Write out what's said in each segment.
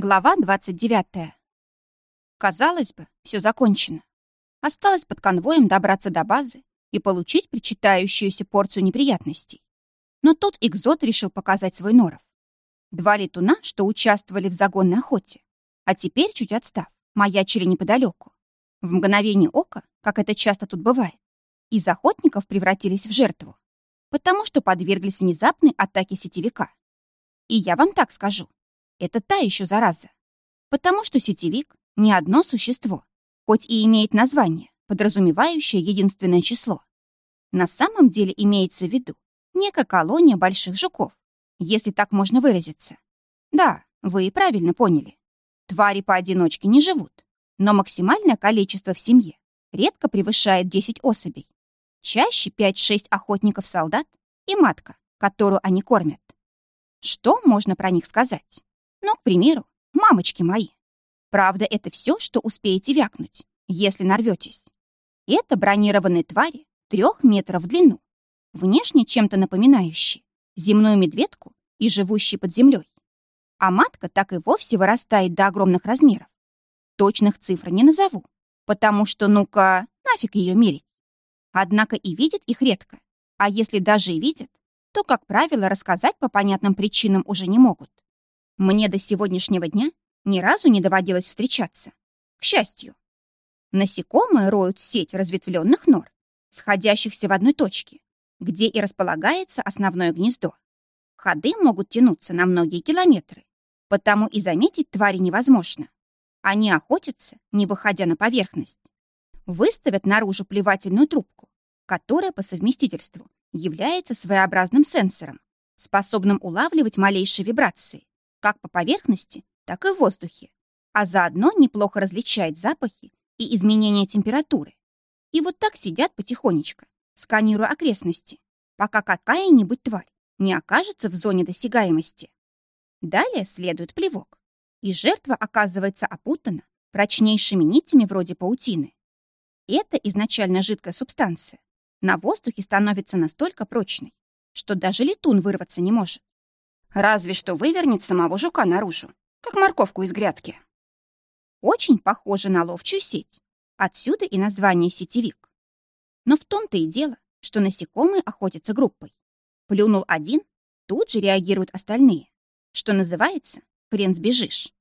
Глава 29. Казалось бы, все закончено. Осталось под конвоем добраться до базы и получить причитающуюся порцию неприятностей. Но тут Экзот решил показать свой норов. Два летуна, что участвовали в загонной охоте, а теперь, чуть отстав, маячили неподалеку. В мгновение ока, как это часто тут бывает, из охотников превратились в жертву, потому что подверглись внезапной атаке сетевика. И я вам так скажу, это та еще зараза. Потому что сетевик — не одно существо, хоть и имеет название, подразумевающее единственное число. На самом деле имеется в виду некая колония больших жуков, если так можно выразиться. Да, вы и правильно поняли. Твари поодиночке не живут, но максимальное количество в семье редко превышает 10 особей. Чаще 5-6 охотников-солдат и матка, которую они кормят. Что можно про них сказать? Ну, к примеру, мамочки мои. Правда, это все, что успеете вякнуть, если нарветесь. Это бронированные твари трех метров в длину, внешне чем-то напоминающие земную медведку и живущие под землей. А матка так и вовсе вырастает до огромных размеров. Точных цифр не назову, потому что, ну-ка, нафиг ее мерить. Однако и видят их редко, а если даже и видят, то, как правило, рассказать по понятным причинам уже не могут. Мне до сегодняшнего дня ни разу не доводилось встречаться. К счастью. Насекомые роют сеть разветвленных нор, сходящихся в одной точке, где и располагается основное гнездо. Ходы могут тянуться на многие километры, потому и заметить твари невозможно. Они охотятся, не выходя на поверхность. Выставят наружу плевательную трубку, которая по совместительству является своеобразным сенсором, способным улавливать малейшие вибрации как по поверхности, так и в воздухе, а заодно неплохо различает запахи и изменения температуры. И вот так сидят потихонечку, сканируя окрестности, пока какая-нибудь тварь не окажется в зоне досягаемости. Далее следует плевок, и жертва оказывается опутана прочнейшими нитями вроде паутины. Это изначально жидкая субстанция. На воздухе становится настолько прочной, что даже летун вырваться не может. Разве что вывернет самого жука наружу, как морковку из грядки. Очень похоже на ловчую сеть. Отсюда и название сетевик. Но в том-то и дело, что насекомые охотятся группой. Плюнул один, тут же реагируют остальные. Что называется, хрен сбежишь.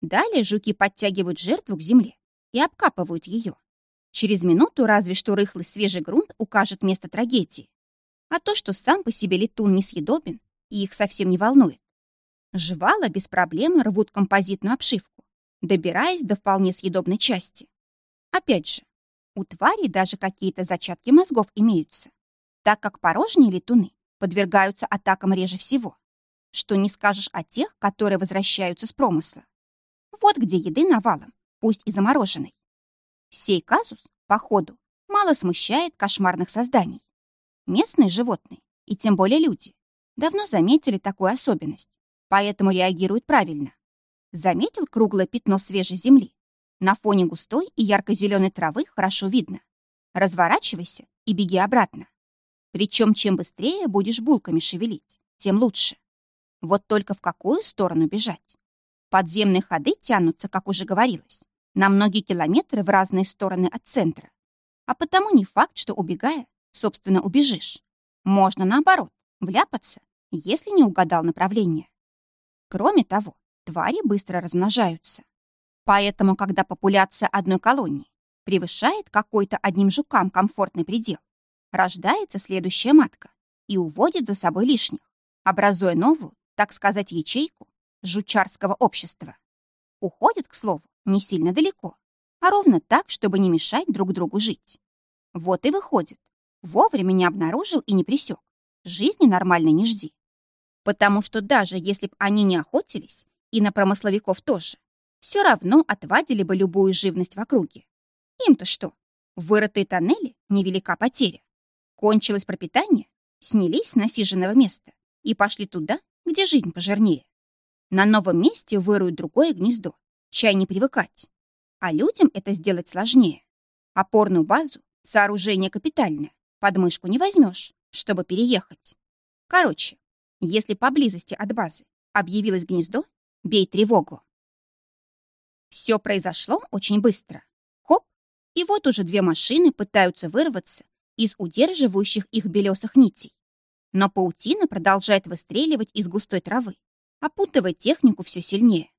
Далее жуки подтягивают жертву к земле и обкапывают ее. Через минуту разве что рыхлый свежий грунт укажет место трагедии. А то, что сам по себе летун несъедобен, и их совсем не волнует. Жвала без проблем рвут композитную обшивку, добираясь до вполне съедобной части. Опять же, у твари даже какие-то зачатки мозгов имеются, так как порожние летуны подвергаются атакам реже всего. Что не скажешь о тех, которые возвращаются с промысла. Вот где еды навалом, пусть и замороженной. Сей казус, походу, мало смущает кошмарных созданий. Местные животные, и тем более люди, давно заметили такую особенность, поэтому реагируют правильно. Заметил круглое пятно свежей земли. На фоне густой и ярко-зеленой травы хорошо видно. Разворачивайся и беги обратно. Причем чем быстрее будешь булками шевелить, тем лучше. Вот только в какую сторону бежать? Подземные ходы тянутся, как уже говорилось, на многие километры в разные стороны от центра. А потому не факт, что убегая, собственно, убежишь. Можно наоборот, вляпаться если не угадал направление. Кроме того, твари быстро размножаются. Поэтому, когда популяция одной колонии превышает какой-то одним жукам комфортный предел, рождается следующая матка и уводит за собой лишних, образуя новую, так сказать, ячейку жучарского общества. Уходят, к слову, не сильно далеко, а ровно так, чтобы не мешать друг другу жить. Вот и выходит. Вовремя не обнаружил и не присек. Жизни нормально не жди. Потому что даже если б они не охотились, и на промысловиков тоже, все равно отвадили бы любую живность в округе. Им-то что? Вырытые тоннели — невелика потеря. Кончилось пропитание, снялись с насиженного места и пошли туда, где жизнь пожирнее. На новом месте выруют другое гнездо, чай не привыкать. А людям это сделать сложнее. Опорную базу, сооружение капитальное, подмышку не возьмешь, чтобы переехать. Короче, если поблизости от базы объявилось гнездо, бей тревогу. Все произошло очень быстро. Хоп, и вот уже две машины пытаются вырваться из удерживающих их белесых нитей. Но паутина продолжает выстреливать из густой травы, опутывая технику все сильнее.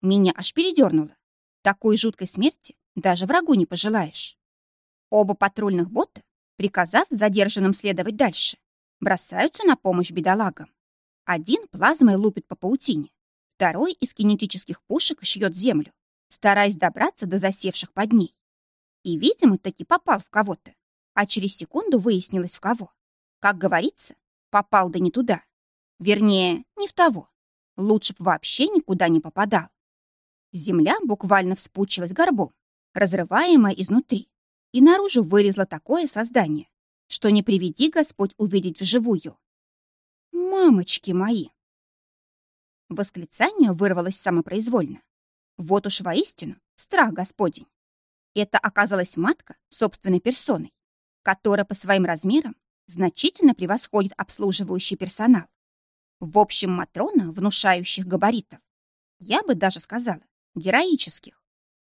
Меня аж передернуло. Такой жуткой смерти даже врагу не пожелаешь. Оба патрульных бота, приказав задержанным следовать дальше, бросаются на помощь бедолагам. Один плазмой лупит по паутине, второй из кинетических пушек шьет землю, стараясь добраться до засевших под ней. И, видимо, таки попал в кого-то, а через секунду выяснилось в кого. Как говорится, попал да не туда. Вернее, не в того. Лучше б вообще никуда не попадал. Земля буквально вспучилась горбом, разрываемая изнутри, и наружу вылезло такое создание, что не приведи Господь увидеть вживую. «Мамочки мои!» Восклицание вырвалось самопроизвольно. Вот уж воистину страх Господень. Это оказалась матка собственной персоной, которая по своим размерам значительно превосходит обслуживающий персонал. В общем, Матрона, внушающих габаритов. Я бы даже сказала, героических.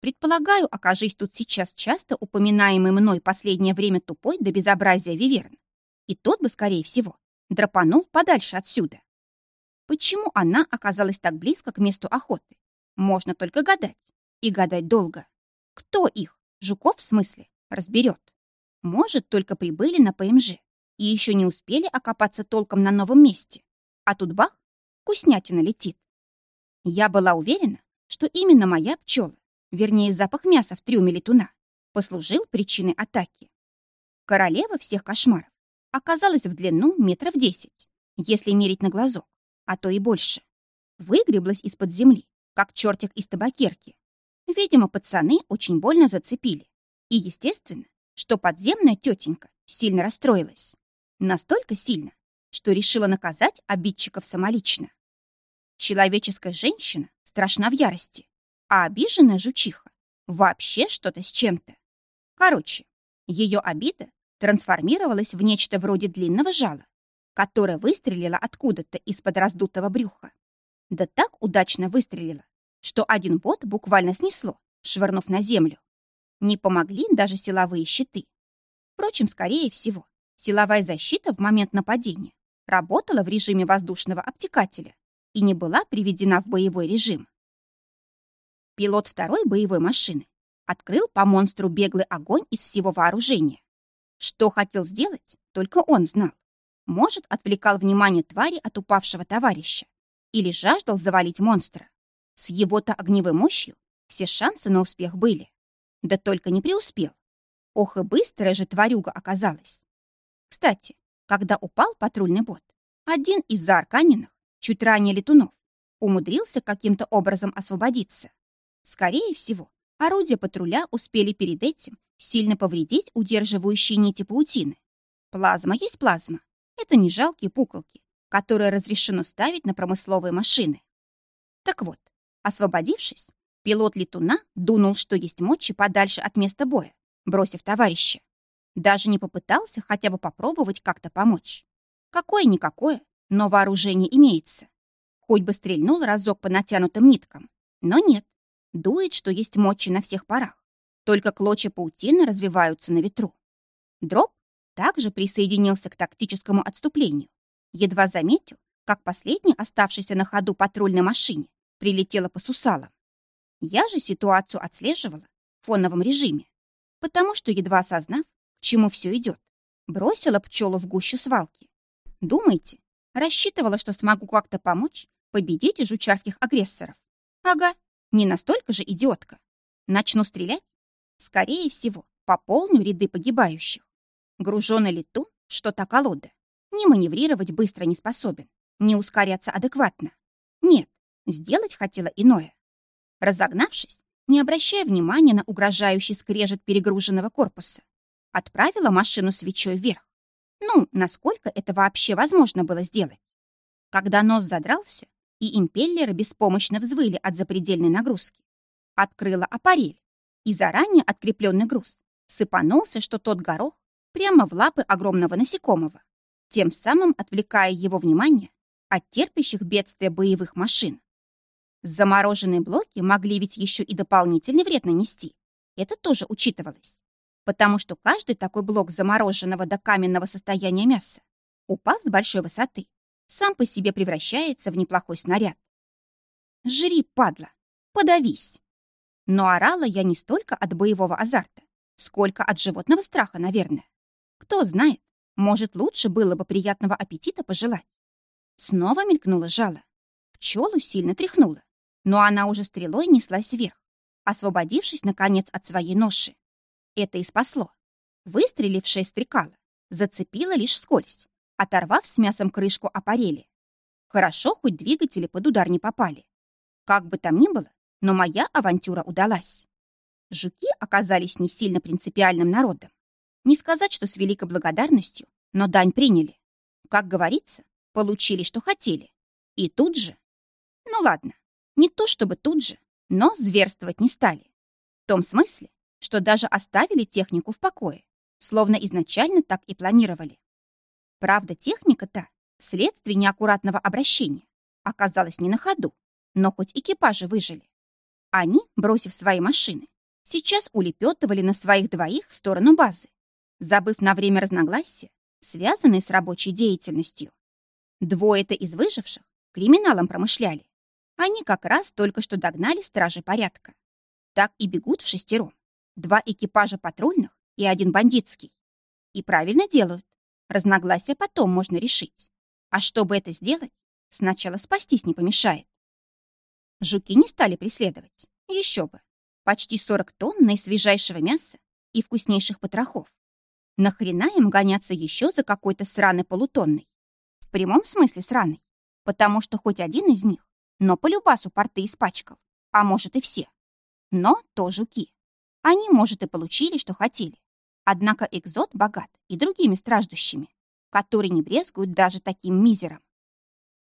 Предполагаю, окажись тут сейчас часто упоминаемый мной последнее время тупой до безобразия Виверн. И тот бы, скорее всего, драпанул подальше отсюда. Почему она оказалась так близко к месту охоты? Можно только гадать. И гадать долго. Кто их, жуков в смысле, разберет? Может, только прибыли на ПМЖ и еще не успели окопаться толком на новом месте. А тут бах, вкуснятина летит. Я была уверена, что именно моя пчела вернее запах мяса в трюме летуна, послужил причиной атаки. Королева всех кошмаров оказалась в длину метров десять, если мерить на глазок, а то и больше. Выгреблась из-под земли, как чертик из табакерки. Видимо, пацаны очень больно зацепили. И, естественно, что подземная тетенька сильно расстроилась. Настолько сильно, что решила наказать обидчиков самолично. Человеческая женщина страшна в ярости, а обиженная жучиха вообще что-то с чем-то. Короче, ее обида трансформировалась в нечто вроде длинного жала, которое выстрелило откуда-то из-под раздутого брюха. Да так удачно выстрелило, что один бот буквально снесло, швырнув на землю. Не помогли даже силовые щиты. Впрочем, скорее всего, силовая защита в момент нападения работала в режиме воздушного обтекателя и не была приведена в боевой режим. Пилот второй боевой машины открыл по монстру беглый огонь из всего вооружения. Что хотел сделать, только он знал. Может, отвлекал внимание твари от упавшего товарища или жаждал завалить монстра. С его-то огневой мощью все шансы на успех были. Да только не преуспел. Ох и быстрая же тварюга оказалась. Кстати, когда упал патрульный бот, один из заарканенных, чуть ранее летунов, умудрился каким-то образом освободиться. Скорее всего, орудия патруля успели перед этим сильно повредить удерживающие нити паутины. Плазма есть плазма. Это не жалкие пуколки, которые разрешено ставить на промысловые машины. Так вот, освободившись, пилот летуна дунул, что есть мочи подальше от места боя, бросив товарища. Даже не попытался хотя бы попробовать как-то помочь. Какое-никакое, но вооружение имеется. Хоть бы стрельнул разок по натянутым ниткам. Но нет, Дует, что есть мочи на всех парах. Только клочья паутины развиваются на ветру. Дроп также присоединился к тактическому отступлению. Едва заметил, как последний, оставшийся на ходу патрульной машине, прилетела по сусалам. Я же ситуацию отслеживала в фоновом режиме, потому что, едва осознав, к чему все идет, бросила пчелу в гущу свалки. Думаете, рассчитывала, что смогу как-то помочь победить жучарских агрессоров? Ага, не настолько же идиотка. Начну стрелять? Скорее всего, пополню ряды погибающих. Груженный летун, что-то колода. Не маневрировать быстро не способен, не ускоряться адекватно. Нет, сделать хотела иное. Разогнавшись, не обращая внимания на угрожающий скрежет перегруженного корпуса, отправила машину свечой вверх. Ну, насколько это вообще возможно было сделать? Когда нос задрался, и импеллеры беспомощно взвыли от запредельной нагрузки. Открыла аппарель, и заранее открепленный груз сыпанулся, что тот горох, прямо в лапы огромного насекомого, тем самым отвлекая его внимание от терпящих бедствия боевых машин. Замороженные блоки могли ведь еще и дополнительный вред нанести. Это тоже учитывалось. Потому что каждый такой блок замороженного до каменного состояния мяса, упав с большой высоты, сам по себе превращается в неплохой снаряд. Жри, падла, подавись. Но орала я не столько от боевого азарта, сколько от животного страха, наверное. Кто знает, может, лучше было бы приятного аппетита пожелать. Снова мелькнуло жало. Пчелу сильно тряхнуло, но она уже стрелой неслась вверх, освободившись, наконец, от своей ноши. Это и спасло. Выстрелившая стрекала зацепила лишь вскользь, оторвав с мясом крышку аппарели. Хорошо, хоть двигатели под удар не попали. Как бы там ни было, но моя авантюра удалась. Жуки оказались не сильно принципиальным народом. Не сказать, что с великой благодарностью, но дань приняли. Как говорится, получили, что хотели. И тут же... Ну ладно, не то чтобы тут же, но зверствовать не стали. В том смысле, что даже оставили технику в покое, словно изначально так и планировали. Правда, техника-то, вследствие неаккуратного обращения, оказалась не на ходу, но хоть экипажи выжили. Они, бросив свои машины, сейчас улепетывали на своих двоих в сторону базы, забыв на время разногласия, связанные с рабочей деятельностью. Двое-то из выживших криминалом промышляли. Они как раз только что догнали стражи порядка. Так и бегут в шестером. Два экипажа патрульных и один бандитский. И правильно делают. Разногласия потом можно решить. А чтобы это сделать, сначала спастись не помешает. Жуки не стали преследовать. Еще бы. Почти 40 тонн наисвежайшего мяса и вкуснейших потрохов. Нахрена им гоняться еще за какой-то сраной полутонной? В прямом смысле сраной. Потому что хоть один из них, но по любасу порты испачкал. А может и все. Но то жуки. Они, может, и получили, что хотели. Однако экзот богат и другими страждущими, которые не брезгуют даже таким мизером.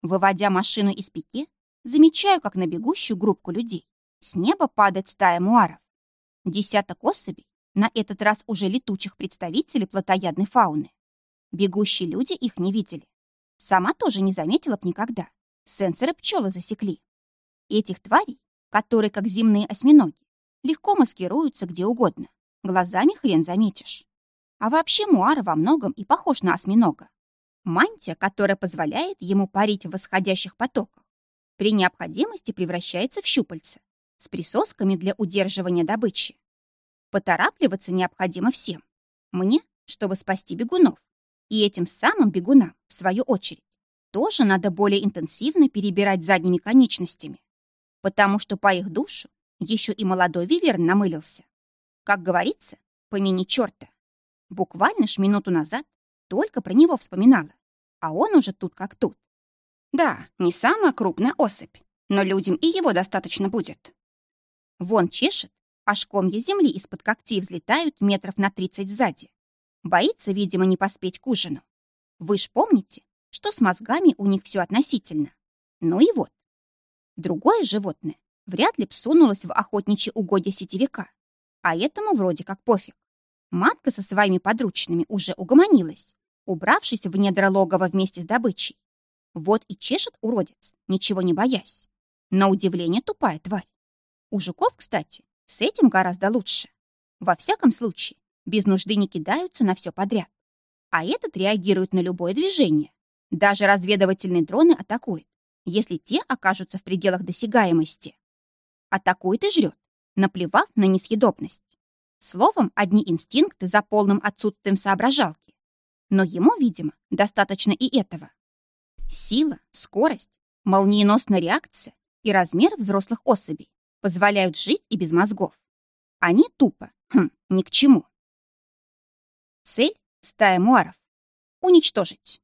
Выводя машину из пике, замечаю, как на бегущую группку людей с неба падает стая муаров. Десяток особей, на этот раз уже летучих представителей плотоядной фауны. Бегущие люди их не видели. Сама тоже не заметила б никогда. Сенсоры пчелы засекли. Этих тварей, которые, как земные осьминоги, легко маскируются где угодно. Глазами хрен заметишь. А вообще Муар во многом и похож на осьминога. Мантия, которая позволяет ему парить в восходящих потоках, при необходимости превращается в щупальца с присосками для удерживания добычи. Поторапливаться необходимо всем. Мне, чтобы спасти бегунов. И этим самым бегунам, в свою очередь, тоже надо более интенсивно перебирать задними конечностями. Потому что по их душу еще и молодой виверн намылился. Как говорится, помяни черта. Буквально ж минуту назад только про него вспоминала, а он уже тут как тут. Да, не самая крупная особь, но людям и его достаточно будет. Вон чешет, аж комья земли из-под когтей взлетают метров на тридцать сзади. Боится, видимо, не поспеть к ужину. Вы ж помните, что с мозгами у них все относительно. Ну и вот. Другое животное вряд ли всунулась в охотничьи угодья сетевика. А этому вроде как пофиг. Матка со своими подручными уже угомонилась, убравшись в недра логова вместе с добычей. Вот и чешет уродец, ничего не боясь. На удивление тупая тварь. У жуков, кстати, с этим гораздо лучше. Во всяком случае, без нужды не кидаются на все подряд. А этот реагирует на любое движение. Даже разведывательные дроны атакуют, если те окажутся в пределах досягаемости атакует и жрет, наплевав на несъедобность. Словом, одни инстинкты за полным отсутствием соображалки. Но ему, видимо, достаточно и этого. Сила, скорость, молниеносная реакция и размер взрослых особей позволяют жить и без мозгов. Они тупо, хм, ни к чему. Цель — стая муаров. Уничтожить.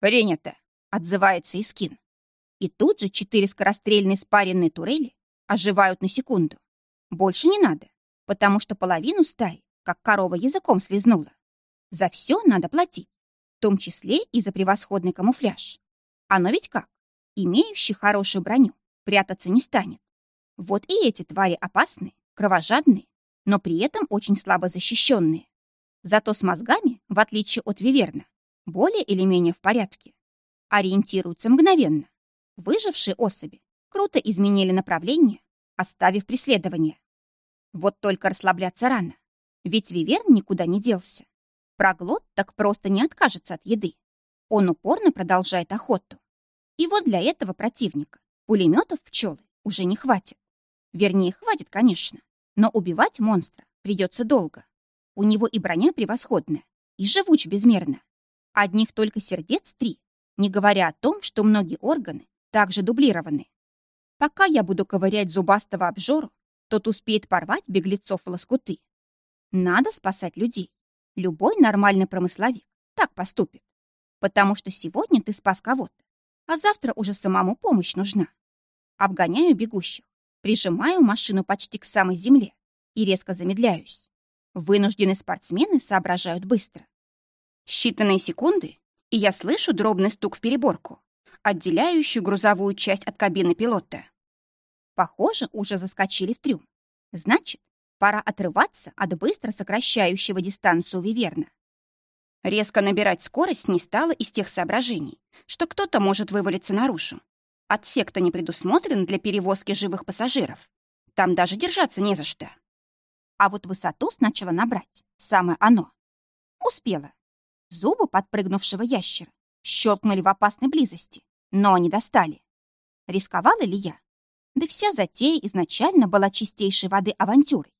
«Принято», — отзывается Искин. И тут же четыре скорострельные спаренные турели оживают на секунду. Больше не надо, потому что половину стаи, как корова языком слезнула. За все надо платить, в том числе и за превосходный камуфляж. Оно ведь как? Имеющий хорошую броню прятаться не станет. Вот и эти твари опасные, кровожадные, но при этом очень слабо защищенные. Зато с мозгами, в отличие от Виверна, более или менее в порядке. Ориентируются мгновенно. Выжившие особи круто изменили направление, оставив преследование. Вот только расслабляться рано, ведь Виверн никуда не делся. Проглот так просто не откажется от еды. Он упорно продолжает охоту. И вот для этого противника пулеметов пчелы уже не хватит. Вернее, хватит, конечно, но убивать монстра придется долго. У него и броня превосходная, и живуч безмерно. Одних только сердец три, не говоря о том, что многие органы также дублированы. Пока я буду ковырять зубастого обжору, тот успеет порвать беглецов лоскуты. Надо спасать людей. Любой нормальный промысловик так поступит. Потому что сегодня ты спас кого-то, а завтра уже самому помощь нужна. Обгоняю бегущих, прижимаю машину почти к самой земле и резко замедляюсь. Вынужденные спортсмены соображают быстро. Считанные секунды, и я слышу дробный стук в переборку, отделяющую грузовую часть от кабины пилота. Похоже, уже заскочили в трюм. Значит, пора отрываться от быстро сокращающего дистанцию Виверна. Резко набирать скорость не стало из тех соображений, что кто-то может вывалиться наружу. Отсек-то не предусмотрен для перевозки живых пассажиров. Там даже держаться не за что. А вот высоту сначала набрать. Самое оно. Успела. Зубы подпрыгнувшего ящера щелкнули в опасной близости, но не достали. Рисковала ли я? Да вся затея изначально была чистейшей воды авантюрой.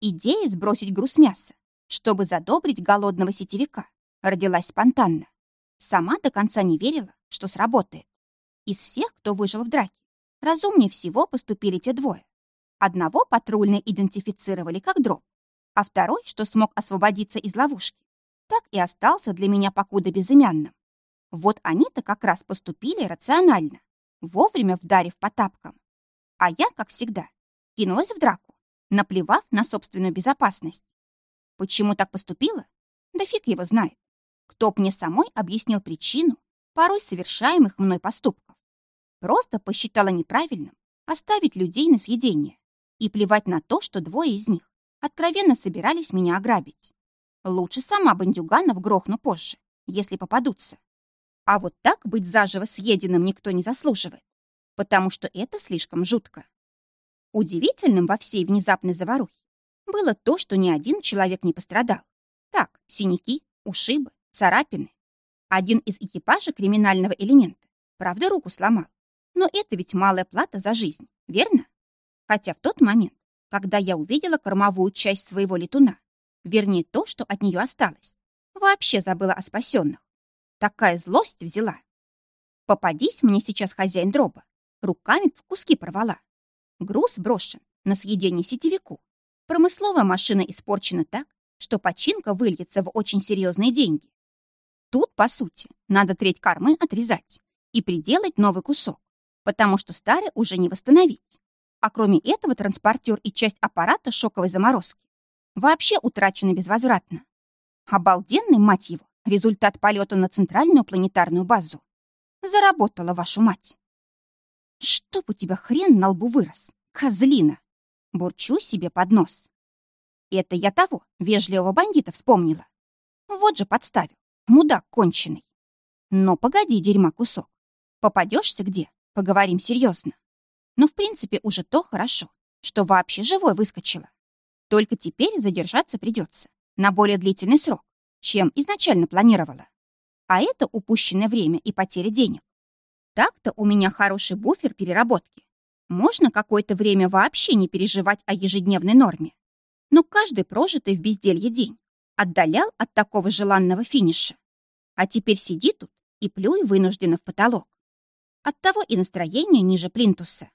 Идея сбросить груз мяса, чтобы задобрить голодного сетевика, родилась спонтанно. Сама до конца не верила, что сработает. Из всех, кто выжил в драке, разумнее всего поступили те двое. Одного патрульные идентифицировали как дроп, а второй, что смог освободиться из ловушки, так и остался для меня покуда безымянным. Вот они-то как раз поступили рационально, вовремя вдарив по тапкам. А я, как всегда, кинулась в драку, наплевав на собственную безопасность. Почему так поступила? Да фиг его знает. Кто б мне самой объяснил причину порой совершаемых мной поступков. Просто посчитала неправильным оставить людей на съедение и плевать на то, что двое из них откровенно собирались меня ограбить. Лучше сама бандюганов грохну позже, если попадутся. А вот так быть заживо съеденным никто не заслуживает, потому что это слишком жутко. Удивительным во всей внезапной заварухе было то, что ни один человек не пострадал. Так, синяки, ушибы, царапины. Один из экипажа криминального элемента, правда, руку сломал. Но это ведь малая плата за жизнь, верно? Хотя в тот момент, когда я увидела кормовую часть своего летуна, вернее то, что от нее осталось, вообще забыла о спасенных. Такая злость взяла. Попадись мне сейчас хозяин дроба, руками в куски порвала. Груз брошен на съедение сетевику. Промысловая машина испорчена так, что починка выльется в очень серьезные деньги. Тут, по сути, надо треть кормы отрезать и приделать новый кусок, потому что старый уже не восстановить. А кроме этого транспортер и часть аппарата шоковой заморозки вообще утрачены безвозвратно. Обалденный, мать его, Результат полета на центральную планетарную базу. Заработала вашу мать. Чтоб у тебя хрен на лбу вырос, козлина. Бурчу себе под нос. Это я того, вежливого бандита вспомнила. Вот же подставил, мудак конченый. Но погоди, дерьма кусок. Попадешься где? Поговорим серьезно. Но в принципе уже то хорошо, что вообще живой выскочила. Только теперь задержаться придется на более длительный срок чем изначально планировала. А это упущенное время и потеря денег. Так-то у меня хороший буфер переработки. Можно какое-то время вообще не переживать о ежедневной норме. Но каждый прожитый в безделье день отдалял от такого желанного финиша. А теперь сиди тут и плюй вынужденно в потолок. Оттого и настроение ниже плинтуса.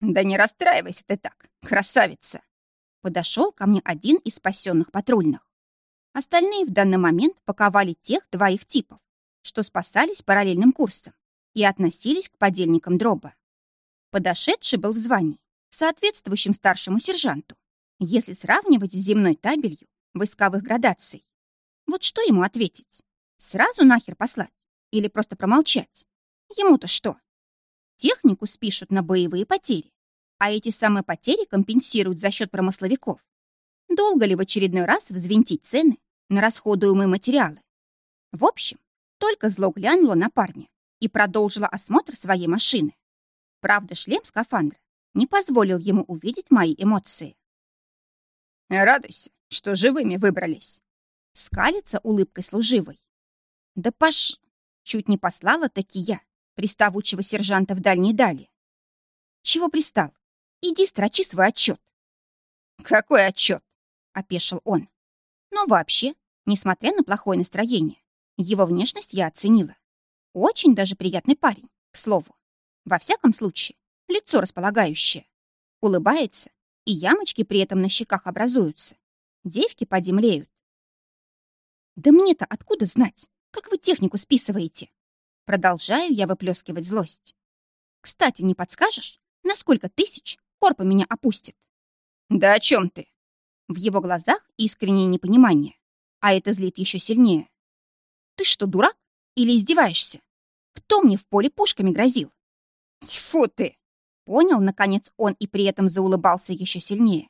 «Да не расстраивайся ты так, красавица!» Подошел ко мне один из спасенных патрульных. Остальные в данный момент паковали тех двоих типов, что спасались параллельным курсом и относились к подельникам дроба. Подошедший был в звании, соответствующим старшему сержанту, если сравнивать с земной табелью войсковых градаций. Вот что ему ответить? Сразу нахер послать? Или просто промолчать? Ему-то что? Технику спишут на боевые потери, а эти самые потери компенсируют за счет промысловиков. Долго ли в очередной раз взвинтить цены на расходуемые материалы? В общем, только зло глянула на парня и продолжила осмотр своей машины. Правда, шлем скафандра не позволил ему увидеть мои эмоции. «Радуйся, что живыми выбрались!» Скалится улыбкой служивой. «Да пош...» Чуть не послала таки я, приставучего сержанта в дальней дали. «Чего пристал? Иди строчи свой отчет. «Какой отчет? опешил он. Но вообще, несмотря на плохое настроение, его внешность я оценила. Очень даже приятный парень, к слову. Во всяком случае, лицо располагающее. Улыбается, и ямочки при этом на щеках образуются. Девки поди. «Да мне-то откуда знать, как вы технику списываете?» Продолжаю я выплескивать злость. «Кстати, не подскажешь, на сколько тысяч Корпа меня опустит?» «Да о чем ты?» В его глазах искреннее непонимание, а это злит еще сильнее. «Ты что, дурак? Или издеваешься? Кто мне в поле пушками грозил?» «Тьфу ты!» Понял, наконец, он и при этом заулыбался еще сильнее.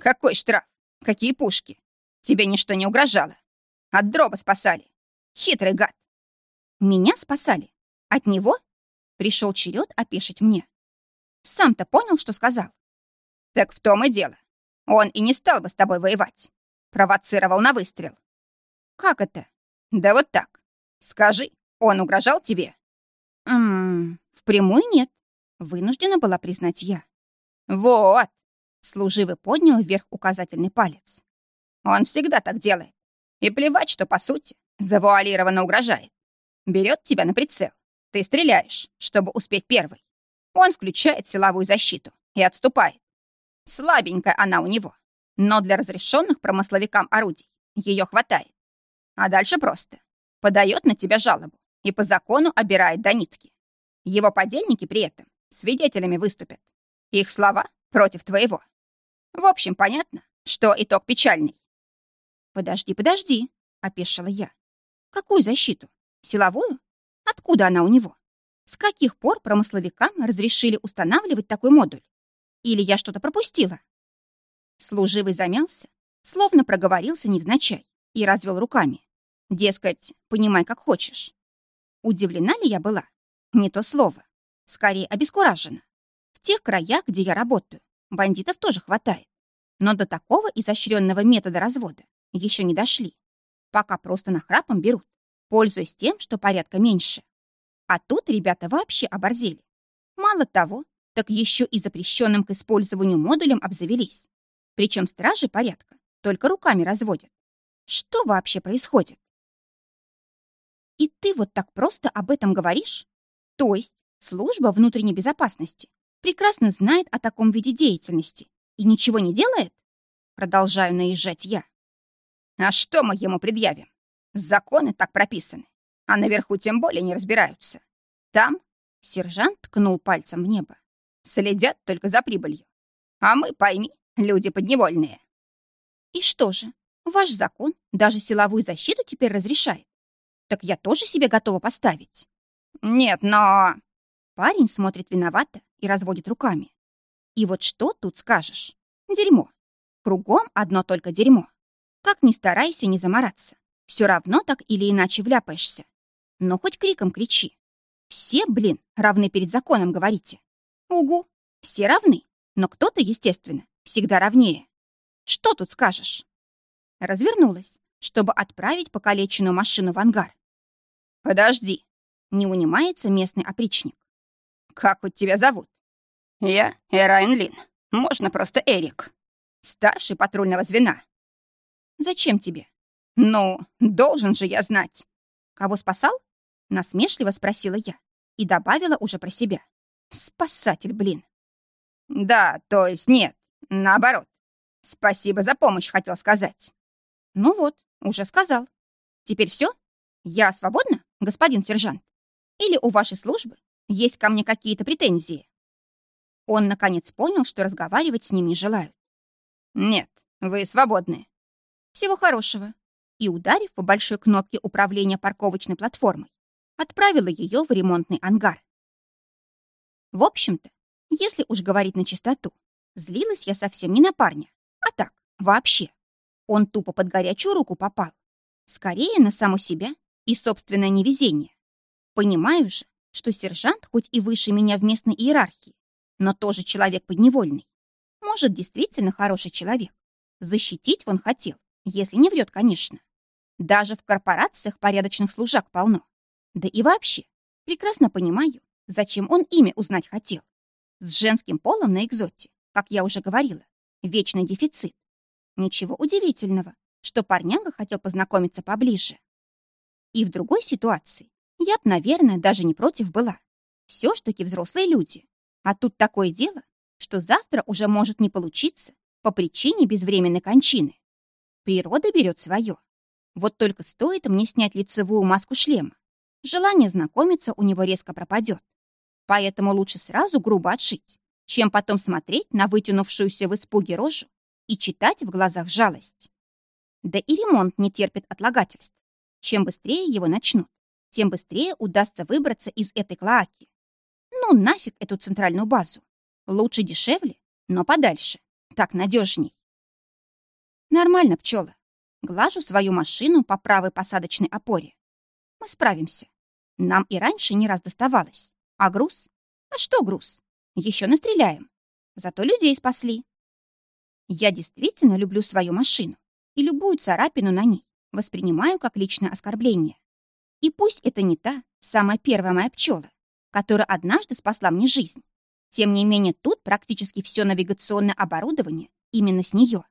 «Какой штраф? Какие пушки? Тебе ничто не угрожало. От дроба спасали. Хитрый гад!» «Меня спасали? От него?» Пришел черед опешить мне. «Сам-то понял, что сказал?» «Так в том и дело. Он и не стал бы с тобой воевать. Провоцировал на выстрел». «Как это?» «Да вот так. Скажи, он угрожал тебе?» «Ммм, впрямую нет. Вынуждена была признать я. «Вот!» — служивый поднял вверх указательный палец. «Он всегда так делает. И плевать, что, по сути, завуалированно угрожает. Берет тебя на прицел. Ты стреляешь, чтобы успеть первый. Он включает силовую защиту и отступает. Слабенькая она у него, но для разрешенных промысловикам орудий ее хватает. А дальше просто. Подает на тебя жалобу и по закону обирает до нитки. Его подельники при этом свидетелями выступят. Их слова против твоего. В общем, понятно, что итог печальный. «Подожди, подожди», — опешила я. «Какую защиту? Силовую? Откуда она у него? С каких пор промысловикам разрешили устанавливать такой модуль? Или я что-то пропустила?» Служивый замялся, словно проговорился невзначай, и развел руками. Дескать, понимай, как хочешь. Удивлена ли я была? Не то слово скорее обескуражена. В тех краях, где я работаю, бандитов тоже хватает. Но до такого изощренного метода развода еще не дошли. Пока просто нахрапом берут, пользуясь тем, что порядка меньше. А тут ребята вообще оборзели. Мало того, так еще и запрещенным к использованию модулем обзавелись. Причем стражи порядка только руками разводят. Что вообще происходит? И ты вот так просто об этом говоришь? То есть Служба внутренней безопасности прекрасно знает о таком виде деятельности и ничего не делает? Продолжаю наезжать я. А что мы ему предъявим? Законы так прописаны, а наверху тем более не разбираются. Там сержант ткнул пальцем в небо. Следят только за прибылью. А мы, пойми, люди подневольные. И что же, ваш закон даже силовую защиту теперь разрешает? Так я тоже себе готова поставить. Нет, но... Парень смотрит виновато и разводит руками. И вот что тут скажешь? Дерьмо. Кругом одно только дерьмо. Как ни старайся не замораться, все равно так или иначе вляпаешься. Но хоть криком кричи. Все, блин, равны перед законом, говорите. Угу, все равны, но кто-то, естественно, всегда равнее. Что тут скажешь? Развернулась, чтобы отправить покалеченную машину в ангар. «Подожди!» — не унимается местный опричник. Как вот тебя зовут? Я Эрайн Лин. Можно просто Эрик. Старший патрульного звена. Зачем тебе? Ну, должен же я знать. Кого спасал? Насмешливо спросила я и добавила уже про себя. Спасатель, блин. Да, то есть нет, наоборот. Спасибо за помощь, хотел сказать. Ну вот, уже сказал. Теперь все? Я свободна, господин сержант? Или у вашей службы есть ко мне какие-то претензии?» Он, наконец, понял, что разговаривать с ним не желают. «Нет, вы свободны». «Всего хорошего». И, ударив по большой кнопке управления парковочной платформой, отправила ее в ремонтный ангар. В общем-то, если уж говорить на чистоту, злилась я совсем не на парня, а так, вообще. Он тупо под горячую руку попал. Скорее на саму себя и собственное невезение. Понимаю же, что сержант хоть и выше меня в местной иерархии, но тоже человек подневольный. Может, действительно хороший человек. Защитить он хотел, если не врет, конечно. Даже в корпорациях порядочных служак полно. Да и вообще, прекрасно понимаю, зачем он имя узнать хотел. С женским полом на экзоте, как я уже говорила, вечный дефицит. Ничего удивительного, что парняга хотел познакомиться поближе. И в другой ситуации я б, наверное, даже не против была. Все ж таки взрослые люди. А тут такое дело, что завтра уже может не получиться по причине безвременной кончины. Природа берет свое. Вот только стоит мне снять лицевую маску шлема. Желание знакомиться у него резко пропадет. Поэтому лучше сразу грубо отшить, чем потом смотреть на вытянувшуюся в испуге рожу и читать в глазах жалость. Да и ремонт не терпит отлагательств. Чем быстрее его начнут, тем быстрее удастся выбраться из этой клоаки. Ну, нафиг эту центральную базу. Лучше дешевле, но подальше. Так надежней. Нормально, пчела. Глажу свою машину по правой посадочной опоре. Мы справимся. Нам и раньше не раз доставалось. А груз? А что груз? Еще настреляем. Зато людей спасли. Я действительно люблю свою машину и любую царапину на ней воспринимаю как личное оскорбление. И пусть это не та, самая первая моя пчела, которая однажды спасла мне жизнь, тем не менее тут практически все навигационное оборудование именно с нее.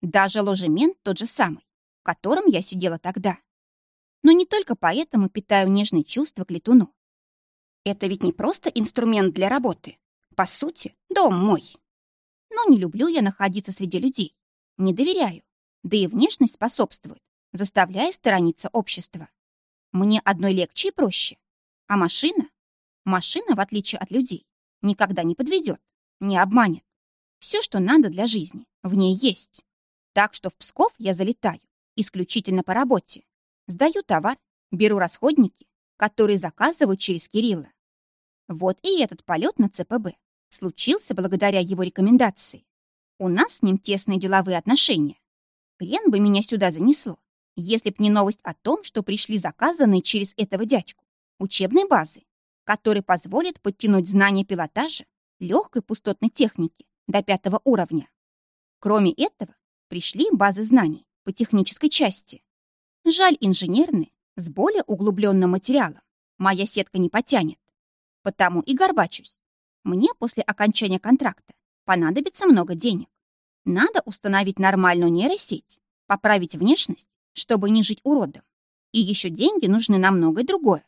Даже ложемент тот же самый, в котором я сидела тогда. Но не только поэтому питаю нежные чувства к летуну. Это ведь не просто инструмент для работы. По сути, дом мой. Но не люблю я находиться среди людей. Не доверяю. Да и внешность способствует, заставляя сторониться общества. Мне одной легче и проще. А машина? Машина, в отличие от людей, никогда не подведет, не обманет. Все, что надо для жизни, в ней есть. Так что в Псков я залетаю исключительно по работе. Сдаю товар, беру расходники, которые заказывают через Кирилла. Вот и этот полет на ЦПБ случился благодаря его рекомендации. У нас с ним тесные деловые отношения. Хрен бы меня сюда занесло, если б не новость о том, что пришли заказанные через этого дядьку учебной базы, который позволит подтянуть знания пилотажа легкой пустотной техники до пятого уровня. Кроме этого, пришли базы знаний по технической части. Жаль инженерные, с более углубленным материалом. Моя сетка не потянет. Потому и горбачусь. Мне после окончания контракта понадобится много денег. Надо установить нормальную нейросеть, поправить внешность, чтобы не жить уродом. И еще деньги нужны на многое другое,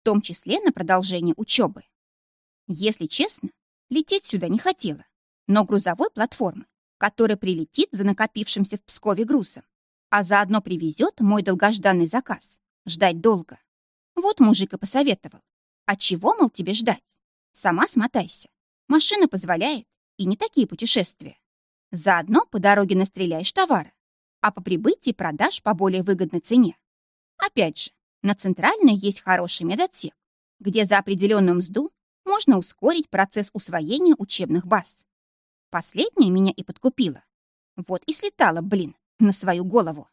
в том числе на продолжение учебы. Если честно, лететь сюда не хотела, но грузовой платформы, которая прилетит за накопившимся в Пскове грузом, а заодно привезет мой долгожданный заказ, ждать долго. Вот мужик и посоветовал. А чего, мол, тебе ждать? Сама смотайся. Машина позволяет, и не такие путешествия. Заодно по дороге настреляешь товара, а по прибытии продашь по более выгодной цене. Опять же, на центральной есть хороший медотсек, где за определенную мзду можно ускорить процесс усвоения учебных баз. Последняя меня и подкупила. Вот и слетала, блин, на свою голову.